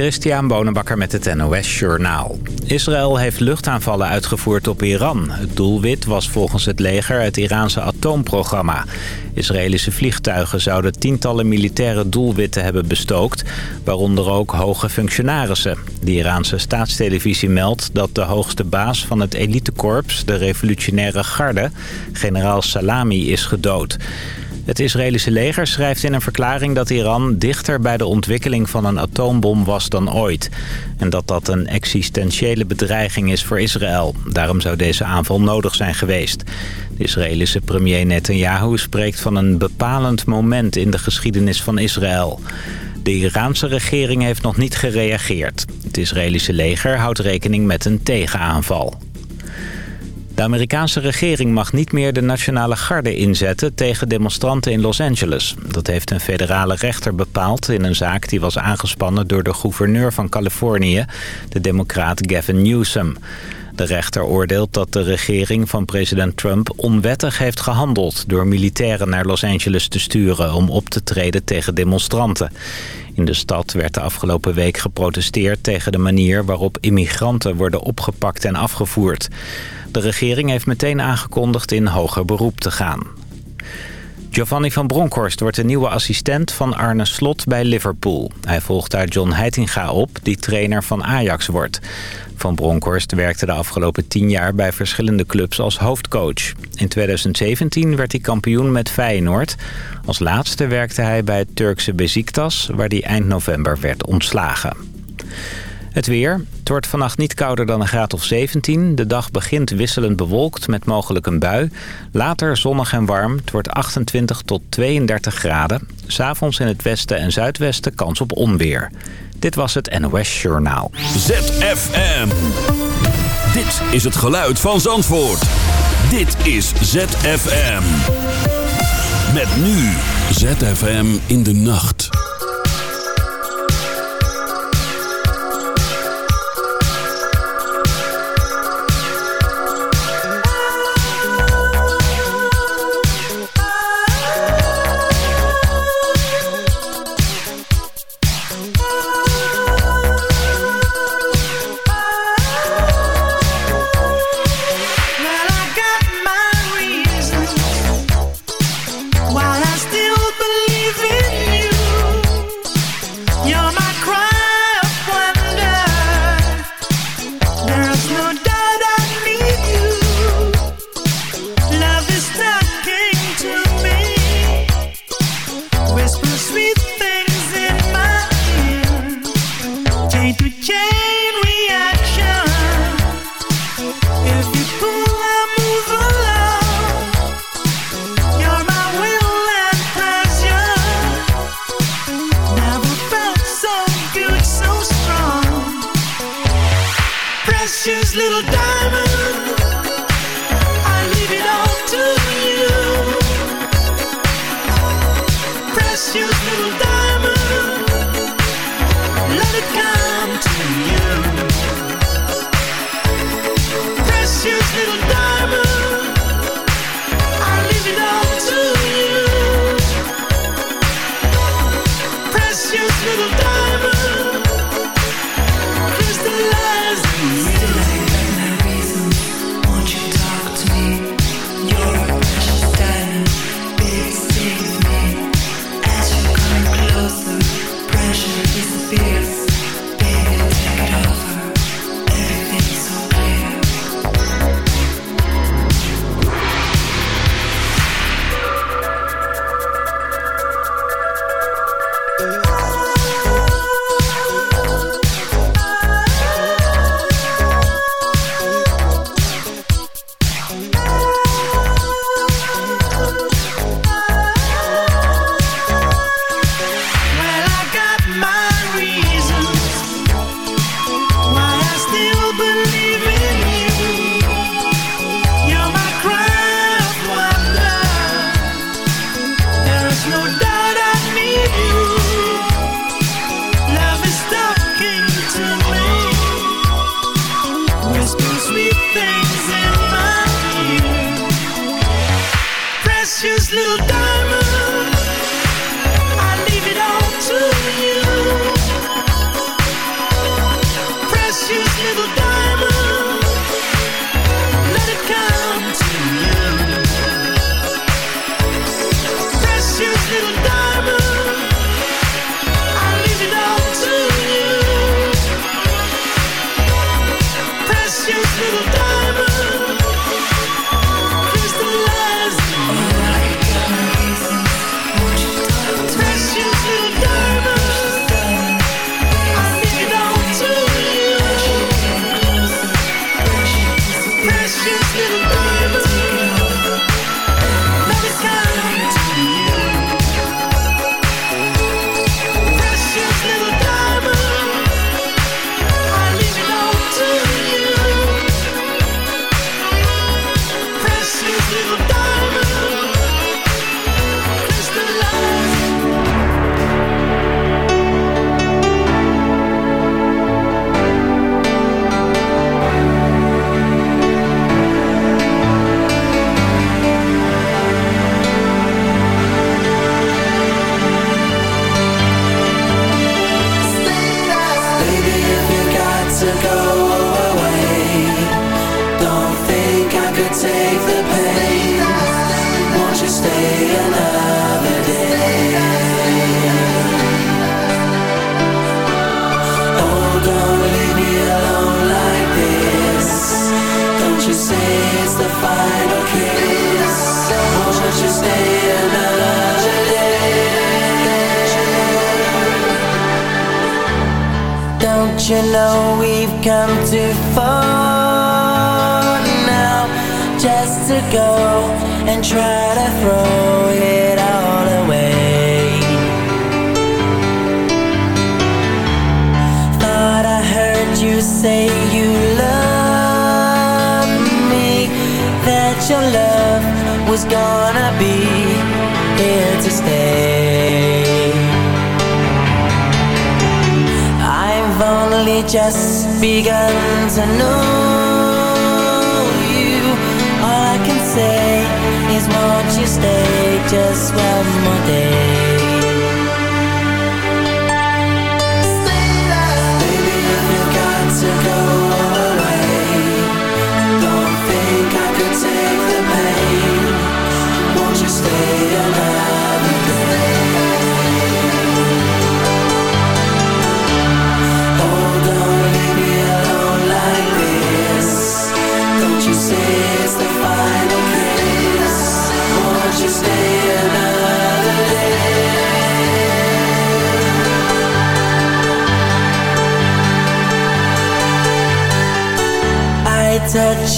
Christian Bonenbakker met het NOS Journaal. Israël heeft luchtaanvallen uitgevoerd op Iran. Het doelwit was volgens het leger het Iraanse atoomprogramma. Israëlische vliegtuigen zouden tientallen militaire doelwitten hebben bestookt... waaronder ook hoge functionarissen. De Iraanse staatstelevisie meldt dat de hoogste baas van het elitekorps... de revolutionaire garde, generaal Salami, is gedood... Het Israëlische leger schrijft in een verklaring dat Iran dichter bij de ontwikkeling van een atoombom was dan ooit. En dat dat een existentiële bedreiging is voor Israël. Daarom zou deze aanval nodig zijn geweest. De Israëlische premier Netanyahu spreekt van een bepalend moment in de geschiedenis van Israël. De Iraanse regering heeft nog niet gereageerd. Het Israëlische leger houdt rekening met een tegenaanval. De Amerikaanse regering mag niet meer de nationale garde inzetten tegen demonstranten in Los Angeles. Dat heeft een federale rechter bepaald in een zaak die was aangespannen door de gouverneur van Californië, de democraat Gavin Newsom. De rechter oordeelt dat de regering van president Trump onwettig heeft gehandeld... door militairen naar Los Angeles te sturen om op te treden tegen demonstranten. In de stad werd de afgelopen week geprotesteerd tegen de manier waarop immigranten worden opgepakt en afgevoerd. De regering heeft meteen aangekondigd in hoger beroep te gaan. Giovanni van Bronckhorst wordt de nieuwe assistent van Arne Slot bij Liverpool. Hij volgt daar John Heitinga op, die trainer van Ajax wordt. Van Bronckhorst werkte de afgelopen tien jaar bij verschillende clubs als hoofdcoach. In 2017 werd hij kampioen met Feyenoord. Als laatste werkte hij bij het Turkse Besiktas, waar hij eind november werd ontslagen. Het weer. Het wordt vannacht niet kouder dan een graad of 17. De dag begint wisselend bewolkt met mogelijk een bui. Later zonnig en warm. Het wordt 28 tot 32 graden. S'avonds in het westen en zuidwesten kans op onweer. Dit was het NOS Journaal. ZFM. Dit is het geluid van Zandvoort. Dit is ZFM. Met nu ZFM in de nacht.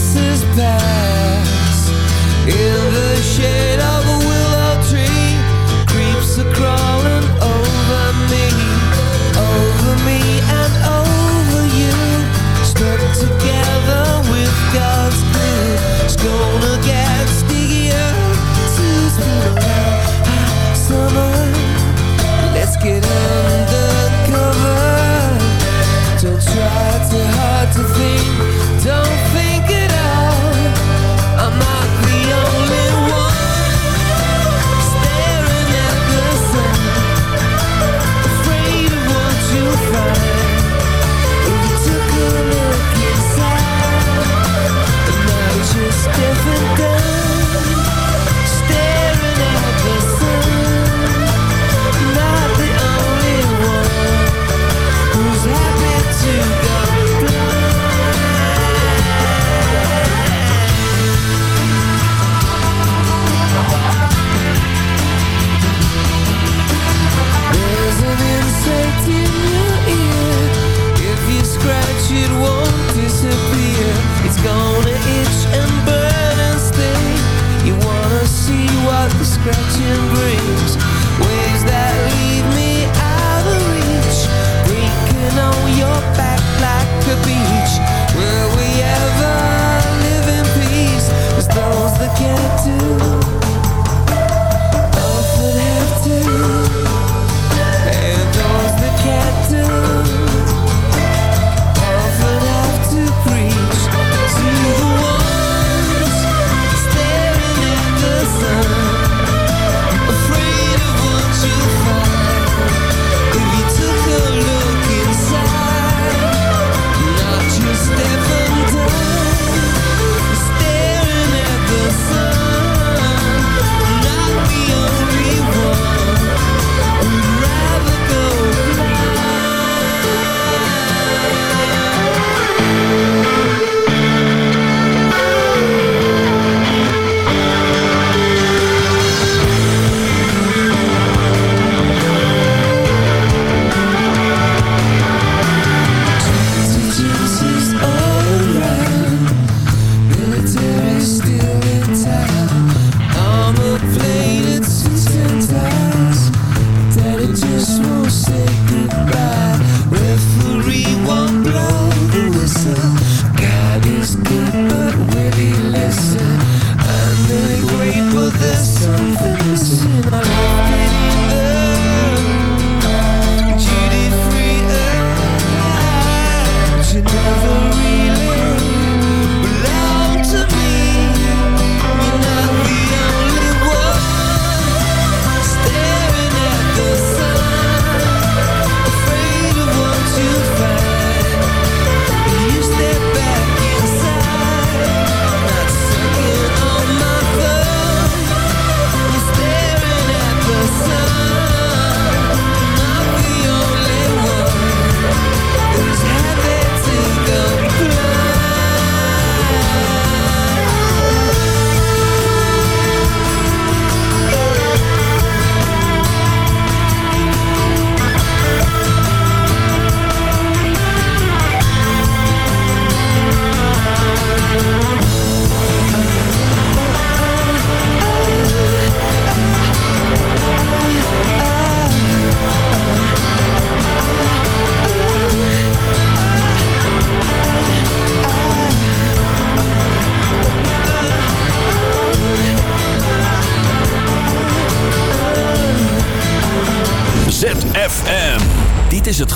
voices pass in the shade of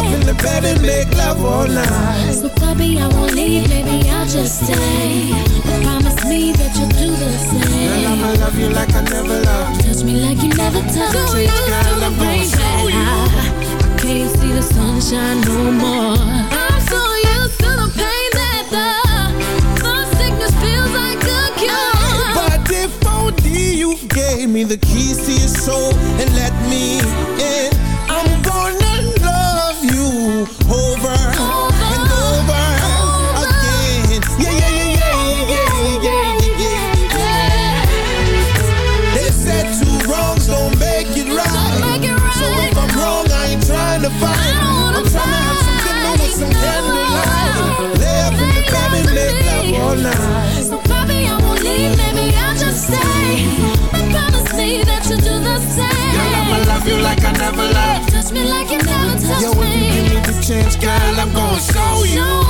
Lay up in the bed and make love all night. So puppy, I won't leave, maybe I'll just stay. But promise me that you'll do the Girl, same. I'ma love you like I never loved you. Touch me like you never touched me. Girl, I'm gonna show you. I can't see the sunshine no more. I'm so used to the pain that the, the sickness feels like a cure. But if only you gave me the keys to your soul and let me in, over, I'm gonna show you.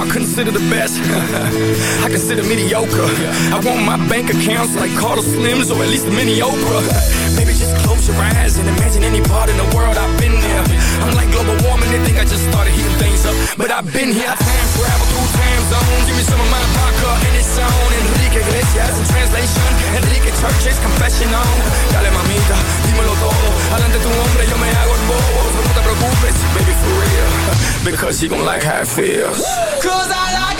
Y'all consider the best? I consider mediocre. I want my bank accounts like Carlos Slim's or at least a mini Oprah. Maybe just close your eyes and imagine any part in the world I've been there. I'm like global warming, they think I just started heating things up. But I've been here, I time travel through time zones. Give me some of my vodka and it's on. Enrique Iglesias You gon' like how it feels. Cause I like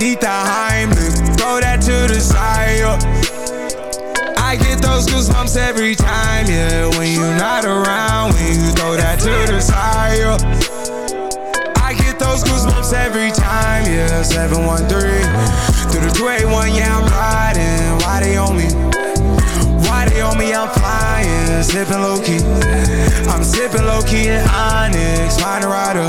Need the Heimlich, throw that to the side. I get those goosebumps every time, yeah. When you're not around, when you throw that to the side. I get those goosebumps every time, yeah. 713 through the 281, yeah, I'm riding. Why they on me? Why they on me? I'm flying, sipping low key. I'm sipping low key in Onyx, find a rider.